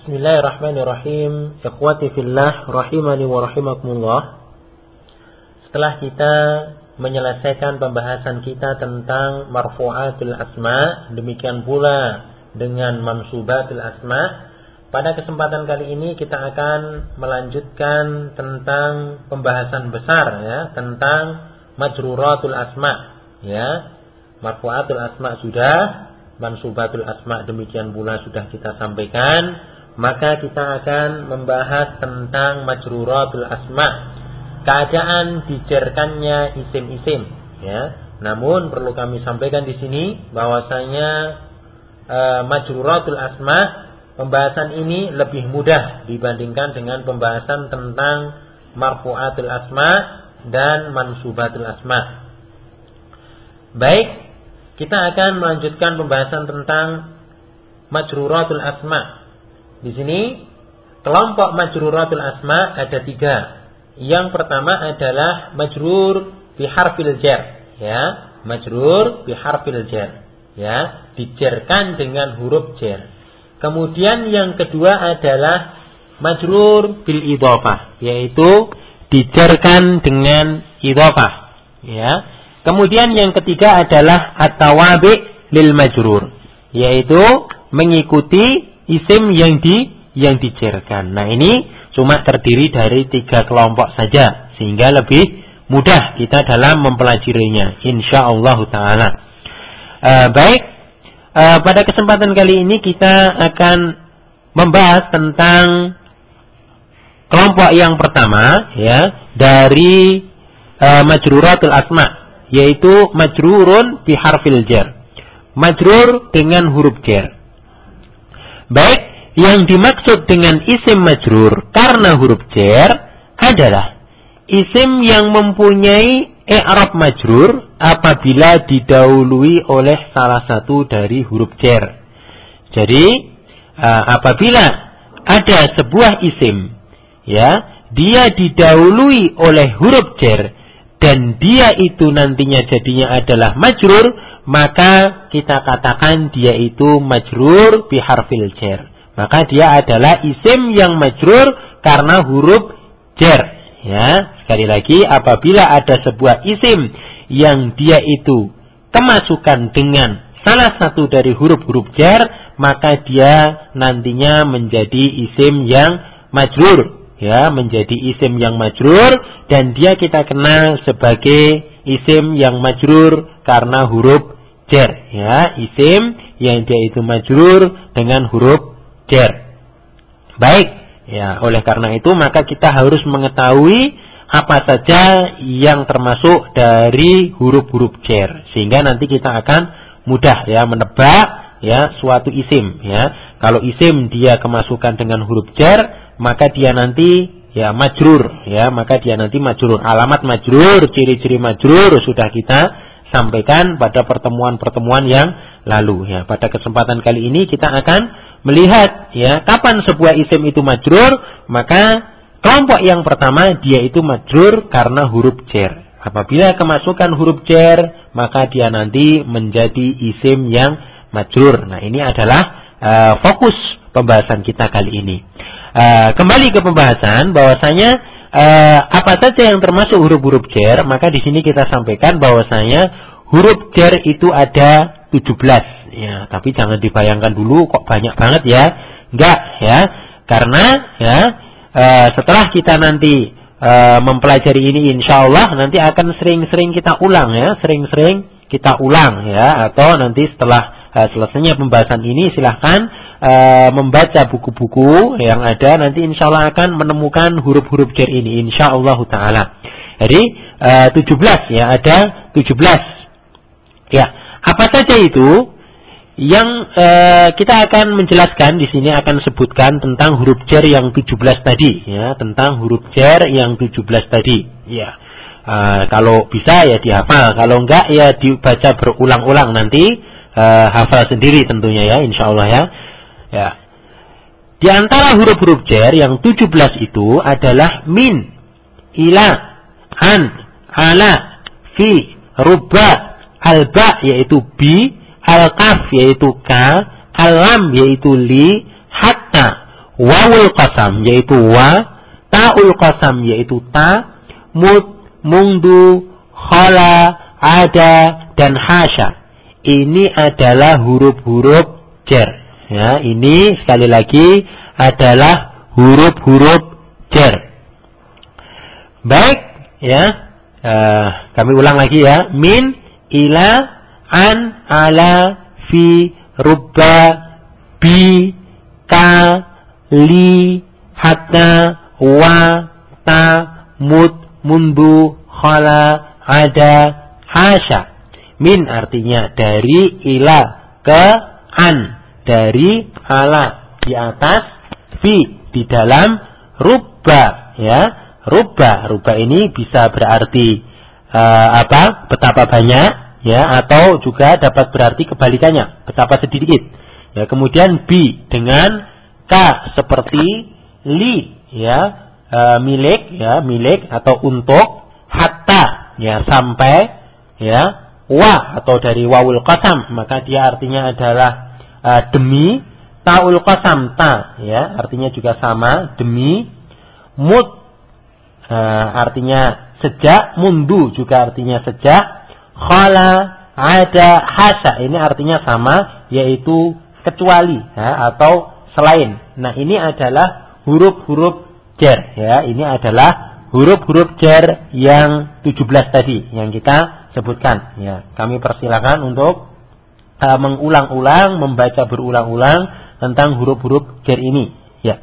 Bismillahirrahmanirrahim. Ikhwati fillah rahimani wa rahimakumullah. Setelah kita menyelesaikan pembahasan kita tentang marfu'atul asma, demikian pula dengan mansubatul asma, pada kesempatan kali ini kita akan melanjutkan tentang pembahasan besar ya, tentang majruratul asma, ya. Marfu'atul asma sudah, mansubatul asma demikian pula sudah kita sampaikan, maka kita akan membahas tentang majruratul asma. Keadaan dijerkannya isim-isim, ya. Namun perlu kami sampaikan di sini bahwasanya e, majruratul asma pembahasan ini lebih mudah dibandingkan dengan pembahasan tentang marfu'atul asma dan mansubatul asma. Baik, kita akan melanjutkan pembahasan tentang majruratul asma. Di sini kelompok majruratul asma ada tiga. Yang pertama adalah majrur bi harfil jar, ya, majrur bi harfil jar, ya, dijerkan dengan huruf jar. Kemudian yang kedua adalah majrur bil idhofah, yaitu dijerkan dengan idhofah, ya. Kemudian yang ketiga adalah at-tawabi lil majrur, yaitu mengikuti isim yang di yang dijerkan. Nah, ini cuma terdiri dari tiga kelompok saja sehingga lebih mudah kita dalam mempelajarinya insyaallah taala. Uh, baik, uh, pada kesempatan kali ini kita akan membahas tentang kelompok yang pertama ya dari uh, majruratul asma yaitu majrurun bi harfil jar. Majrur dengan huruf jar. Baik, yang dimaksud dengan isim majrur karena huruf jar adalah isim yang mempunyai i'rab majrur apabila didahului oleh salah satu dari huruf jar. Jadi, apabila ada sebuah isim ya, dia didahului oleh huruf jar dan dia itu nantinya jadinya adalah majrur, maka kita katakan dia itu majrur biharfil jar. Maka dia adalah isim yang majrur karena huruf jar. Ya, sekali lagi apabila ada sebuah isim yang dia itu kemasukan dengan salah satu dari huruf-huruf jar, maka dia nantinya menjadi isim yang majrur ya menjadi isim yang majrur dan dia kita kenal sebagai isim yang majrur karena huruf jar ya isim yang dia itu majrur dengan huruf jar. Baik ya oleh karena itu maka kita harus mengetahui apa saja yang termasuk dari huruf-huruf jar. Sehingga nanti kita akan mudah ya menebak ya suatu isim ya. Kalau isim dia kemasukan dengan huruf jar maka dia nanti ya majrur ya. Maka dia nanti majrur. Alamat majrur ciri-ciri majrur sudah kita sampaikan pada pertemuan-pertemuan yang lalu ya. Pada kesempatan kali ini kita akan melihat ya kapan sebuah isim itu majrur maka kelompok yang pertama dia itu majrur karena huruf jar apabila kemasukan huruf jar maka dia nanti menjadi isim yang majrur. Nah ini adalah uh, fokus pembahasan kita kali ini. Uh, kembali ke pembahasan bahwasanya uh, apa saja yang termasuk huruf-huruf jar, maka di sini kita sampaikan bahwasanya huruf jar itu ada 17 ya, tapi jangan dibayangkan dulu kok banyak banget ya. Enggak ya. Karena ya uh, setelah kita nanti uh, mempelajari ini insya Allah nanti akan sering-sering kita ulang ya, sering-sering kita ulang ya atau nanti setelah uh, selesainya pembahasan ini silahkan uh, membaca buku-buku yang ada nanti insya Allah akan menemukan huruf-huruf jar ini insya Allah taala. Jadi uh, 17 ya ada 17. Ya, apa saja itu? Yang uh, kita akan menjelaskan di sini akan sebutkan tentang huruf jar yang 17 tadi ya, tentang huruf jar yang 17 tadi. Ya. Uh, kalau bisa ya dihafal, kalau enggak ya dibaca berulang-ulang nanti uh, hafal sendiri tentunya ya insya Allah ya. Ya. Di antara huruf-huruf jar yang 17 itu adalah min, ila, an, ala, fi, rubba, alba yaitu bi, al-kaf yaitu ka, alam yaitu li, hatta, wawul qasam yaitu wa, taul qasam yaitu ta, mud, mundu, khala, ada dan hasya. Ini adalah huruf-huruf jar. Ya, ini sekali lagi adalah huruf-huruf jar. Baik, ya. Uh, kami ulang lagi ya. Min, ila, an, ala, fi, rubba, bi, ka, li, hatta, wa, ta, mud, mundu, khala, ada, hasya. Min artinya dari ila ke an. Dari ala di atas fi di dalam rubba ya. Rubba, rubba ini bisa berarti uh, apa? Betapa banyak ya atau juga dapat berarti kebalikannya, betapa sedikit. Ya, kemudian bi dengan ka seperti li ya, uh, milik ya, milik atau untuk hatta ya sampai ya wa atau dari wawul qasam maka dia artinya adalah uh, demi taul qasam ta ya artinya juga sama demi mut uh, artinya sejak mundu juga artinya sejak khala ada hasa ini artinya sama yaitu kecuali ya, atau selain. Nah ini adalah huruf-huruf jar ya ini adalah huruf-huruf jar yang 17 tadi yang kita sebutkan ya. Kami persilakan untuk uh, mengulang-ulang membaca berulang-ulang tentang huruf-huruf jar ini. Ya